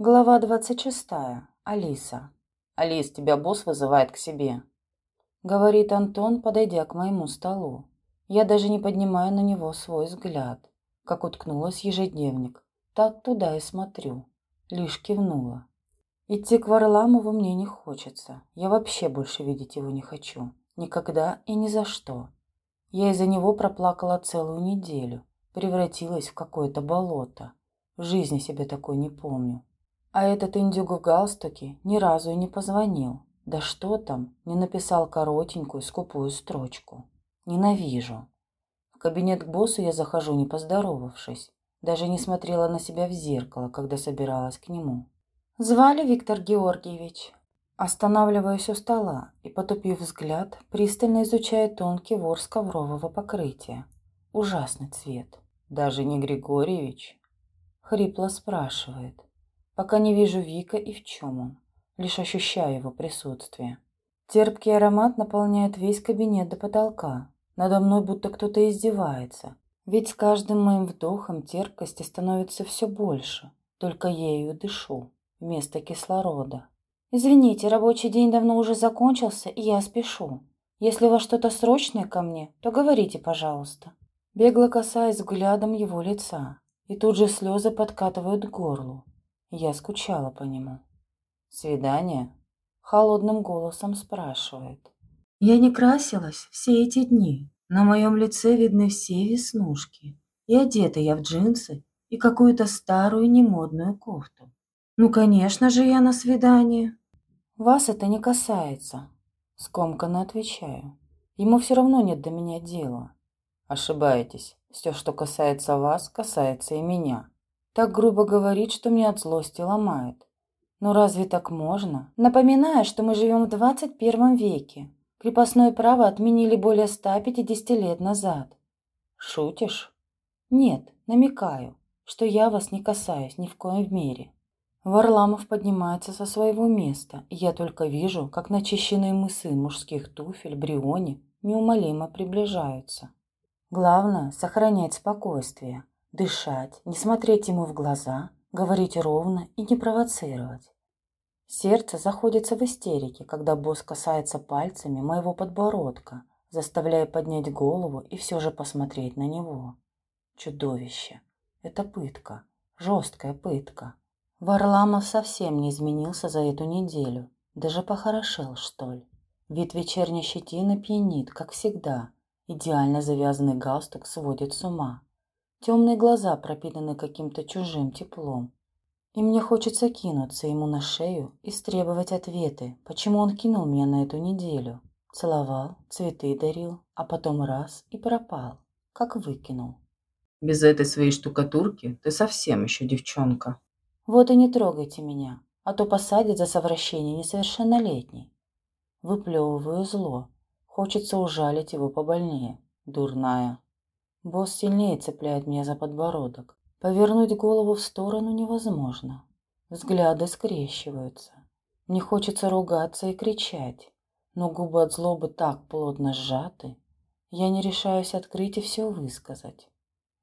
Глава 26. Алиса. «Алис, тебя босс вызывает к себе», — говорит Антон, подойдя к моему столу. Я даже не поднимаю на него свой взгляд. Как уткнулась ежедневник, так туда и смотрю. Лишь кивнула. Идти к Варламову мне не хочется. Я вообще больше видеть его не хочу. Никогда и ни за что. Я из-за него проплакала целую неделю. Превратилась в какое-то болото. В жизни себе такой не помню. А этот индюк в галстуке ни разу и не позвонил. Да что там, не написал коротенькую, скупую строчку. Ненавижу. В кабинет к боссу я захожу, не поздоровавшись. Даже не смотрела на себя в зеркало, когда собиралась к нему. Звали Виктор Георгиевич. Останавливаюсь у стола и, потупив взгляд, пристально изучаю тонкий ворс коврового покрытия. Ужасный цвет. Даже не Григорьевич. Хрипло спрашивает пока не вижу Вика и в чем он, лишь ощущаю его присутствие. Терпкий аромат наполняет весь кабинет до потолка. Надо мной будто кто-то издевается. Ведь с каждым моим вдохом терпкости становится все больше. Только ею дышу вместо кислорода. «Извините, рабочий день давно уже закончился, и я спешу. Если у вас что-то срочное ко мне, то говорите, пожалуйста». Бегло касаясь взглядом его лица, и тут же слезы подкатывают к горлу. Я скучала по нему. «Свидание?» Холодным голосом спрашивает. Я не красилась все эти дни. На моем лице видны все веснушки. И одета я в джинсы и какую-то старую немодную кофту. Ну, конечно же, я на свидание. Вас это не касается. Скомканно отвечаю. Ему все равно нет до меня дела. Ошибаетесь. Все, что касается вас, касается и меня. Так грубо говорит, что мне от злости ломает. Но разве так можно? Напоминаю, что мы живем в 21 веке. Крепостное право отменили более 150 лет назад. Шутишь? Нет, намекаю, что я вас не касаюсь ни в коем мере. Варламов поднимается со своего места, и я только вижу, как начищенные мысы мужских туфель Бриони неумолимо приближаются. Главное – сохранять спокойствие, Дышать, не смотреть ему в глаза, говорить ровно и не провоцировать. Сердце заходится в истерике, когда босс касается пальцами моего подбородка, заставляя поднять голову и все же посмотреть на него. Чудовище. Это пытка. Жесткая пытка. Варламов совсем не изменился за эту неделю. Даже похорошел, что ли. Вид вечерней щетины пьянит, как всегда. Идеально завязанный галстук сводит с ума. Темные глаза пропитаны каким-то чужим теплом. И мне хочется кинуться ему на шею и стребовать ответы, почему он кинул меня на эту неделю. Целовал, цветы дарил, а потом раз и пропал, как выкинул. Без этой своей штукатурки ты совсем еще девчонка. Вот и не трогайте меня, а то посадят за совращение несовершеннолетней. Выплевываю зло. Хочется ужалить его побольнее. Дурная. Босс сильнее цепляет меня за подбородок. Повернуть голову в сторону невозможно. Взгляды скрещиваются. Мне хочется ругаться и кричать, но губы от злобы так плотно сжаты, я не решаюсь открыть и все высказать.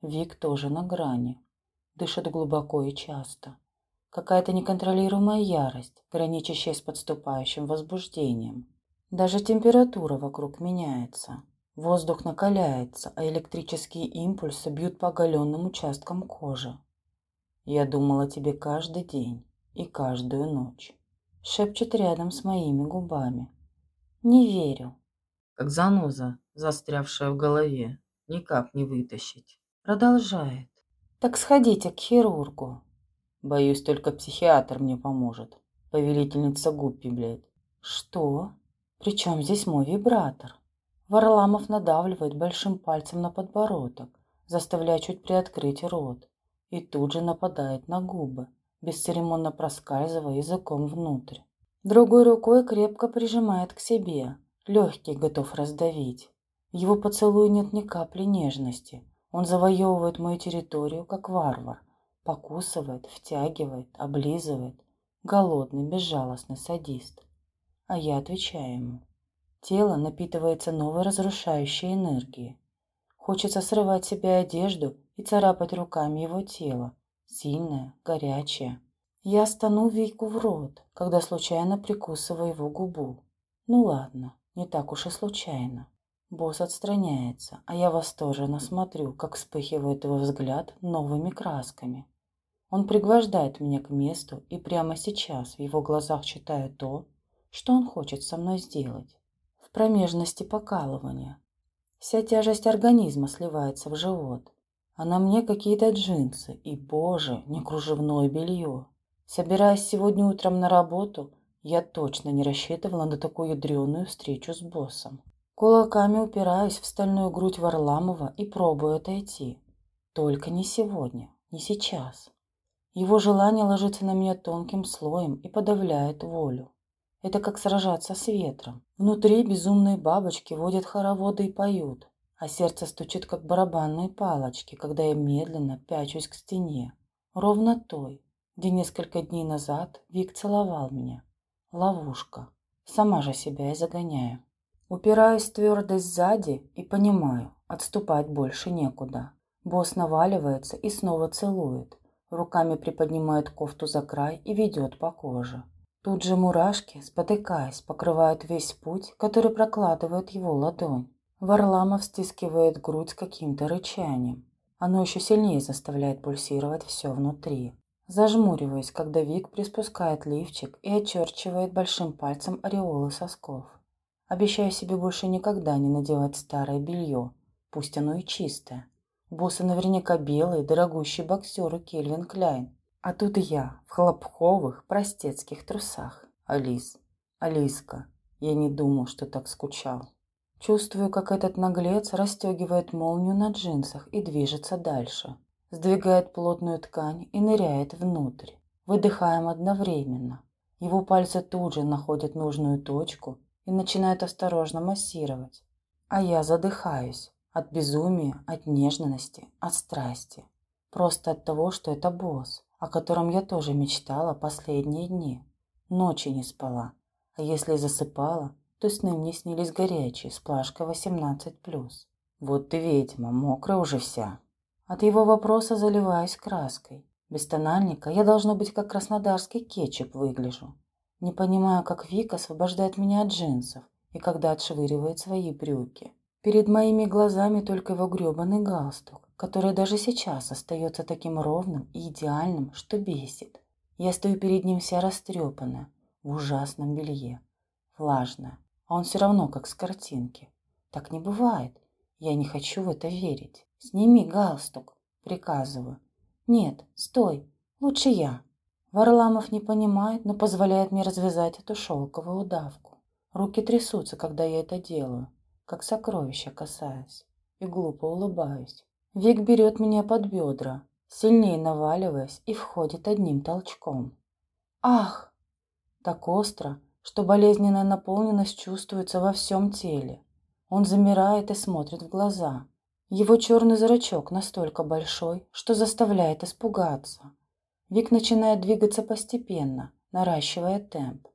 Вик тоже на грани. Дышит глубоко и часто. Какая-то неконтролируемая ярость, граничащая с подступающим возбуждением. Даже температура вокруг меняется. Воздух накаляется, а электрические импульсы бьют по оголенным участкам кожи. Я думала тебе каждый день и каждую ночь. Шепчет рядом с моими губами. Не верю. Как заноза, застрявшая в голове. Никак не вытащить. Продолжает. Так сходите к хирургу. Боюсь, только психиатр мне поможет. Повелительница гуппи, блядь. Что? Причем здесь мой вибратор? Варламов надавливает большим пальцем на подбородок, заставляя чуть приоткрыть рот, и тут же нападает на губы, бесцеремонно проскальзывая языком внутрь. Другой рукой крепко прижимает к себе, легкий готов раздавить. Его поцелуе нет ни капли нежности. Он завоевывает мою территорию, как варвар. Покусывает, втягивает, облизывает. Голодный, безжалостный садист. А я отвечаю ему. Тело напитывается новой разрушающей энергией. Хочется срывать с себя одежду и царапать руками его тело. Сильное, горячее. Я стану Вику в рот, когда случайно прикусываю его губу. Ну ладно, не так уж и случайно. Босс отстраняется, а я восторженно смотрю, как вспыхивает его взгляд новыми красками. Он пригвождает меня к месту, и прямо сейчас в его глазах читаю то, что он хочет со мной сделать. Промежности покалывания. Вся тяжесть организма сливается в живот, а на мне какие-то джинсы и, боже, не кружевное белье. Собираясь сегодня утром на работу, я точно не рассчитывала на такую ядреную встречу с боссом. Кулаками упираюсь в стальную грудь Варламова и пробую отойти. Только не сегодня, не сейчас. Его желание ложится на меня тонким слоем и подавляет волю. Это как сражаться с ветром. Внутри безумные бабочки водят хороводы и поют, а сердце стучит, как барабанные палочки, когда я медленно пячусь к стене. Ровно той, где несколько дней назад Вик целовал меня. Ловушка. Сама же себя и загоняю. Упираюсь в твердость сзади и понимаю, отступать больше некуда. Босс наваливается и снова целует. Руками приподнимает кофту за край и ведет по коже. Тут же мурашки, спотыкаясь, покрывают весь путь, который прокладывает его ладонь. Варламов стискивает грудь каким-то рычанием. Оно еще сильнее заставляет пульсировать все внутри. Зажмуриваюсь, когда Вик приспускает лифчик и очерчивает большим пальцем ореолы сосков. Обещаю себе больше никогда не надевать старое белье, пусть оно и чистое. Боссы наверняка белые, дорогущие боксеры Кельвин Кляйн. А тут я в хлопковых, простецких трусах. Алис, Алиска, я не думал, что так скучал. Чувствую, как этот наглец расстегивает молнию на джинсах и движется дальше. Сдвигает плотную ткань и ныряет внутрь. Выдыхаем одновременно. Его пальцы тут же находят нужную точку и начинают осторожно массировать. А я задыхаюсь от безумия, от нежности, от страсти. Просто от того, что это босс, о котором я тоже мечтала последние дни. Ночи не спала, а если засыпала, то сны мне снились горячие, с плашкой 18+. Вот ты ведьма, мокрая уже вся. От его вопроса заливаюсь краской. Без тональника я должно быть как краснодарский кетчуп выгляжу. Не понимаю, как Вика освобождает меня от джинсов и когда отшвыривает свои брюки. Перед моими глазами только его грёбаный галстук, который даже сейчас остается таким ровным и идеальным, что бесит. Я стою перед ним вся растрепанная, в ужасном белье, влажная, а он все равно как с картинки. Так не бывает. Я не хочу в это верить. Сними галстук, приказываю. Нет, стой, лучше я. Варламов не понимает, но позволяет мне развязать эту шелковую удавку. Руки трясутся, когда я это делаю, как сокровища касаясь, и глупо улыбаюсь. Вик берет меня под бедра, сильнее наваливаясь, и входит одним толчком. Ах! Так остро, что болезненная наполненность чувствуется во всем теле. Он замирает и смотрит в глаза. Его черный зрачок настолько большой, что заставляет испугаться. Вик начинает двигаться постепенно, наращивая темп.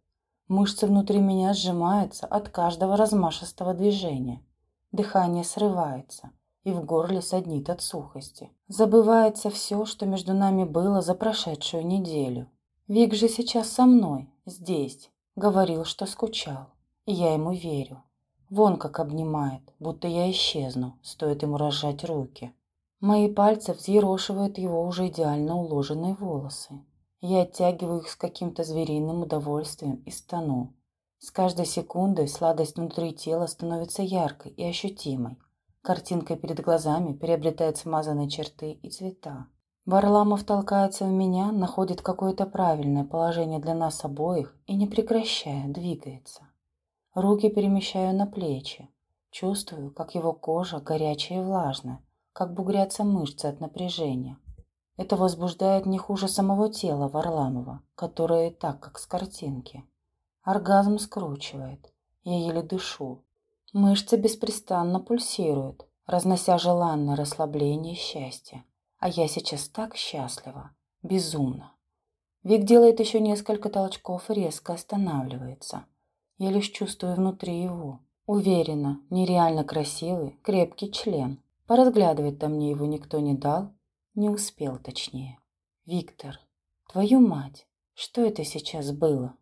Мышцы внутри меня сжимаются от каждого размашистого движения. Дыхание срывается, и в горле саднит от сухости. Забывается все, что между нами было за прошедшую неделю. Вик же сейчас со мной, здесь. Говорил, что скучал. И я ему верю. Вон как обнимает, будто я исчезну, стоит ему разжать руки. Мои пальцы взъерошивают его уже идеально уложенные волосы. Я оттягиваю их с каким-то звериным удовольствием и стану. С каждой секундой сладость внутри тела становится яркой и ощутимой. Картинка перед глазами приобретает смазанные черты и цвета. Варламов толкается в меня, находит какое-то правильное положение для нас обоих и, не прекращая, двигается. Руки перемещаю на плечи. Чувствую, как его кожа горячая и влажная, как бугрятся мышцы от напряжения. Это возбуждает не хуже самого тела Варламова, которое и так, как с картинки. Оргазм скручивает. Я еле дышу. Мышцы беспрестанно пульсируют, разнося желанное расслабление и счастье. А я сейчас так счастлива. Безумно. Вик делает еще несколько толчков и резко останавливается. Я лишь чувствую внутри его. Уверенно, нереально красивый, крепкий член. Поразглядывать-то мне его никто не дал, не успел точнее. Виктор, твою мать, Что это сейчас было?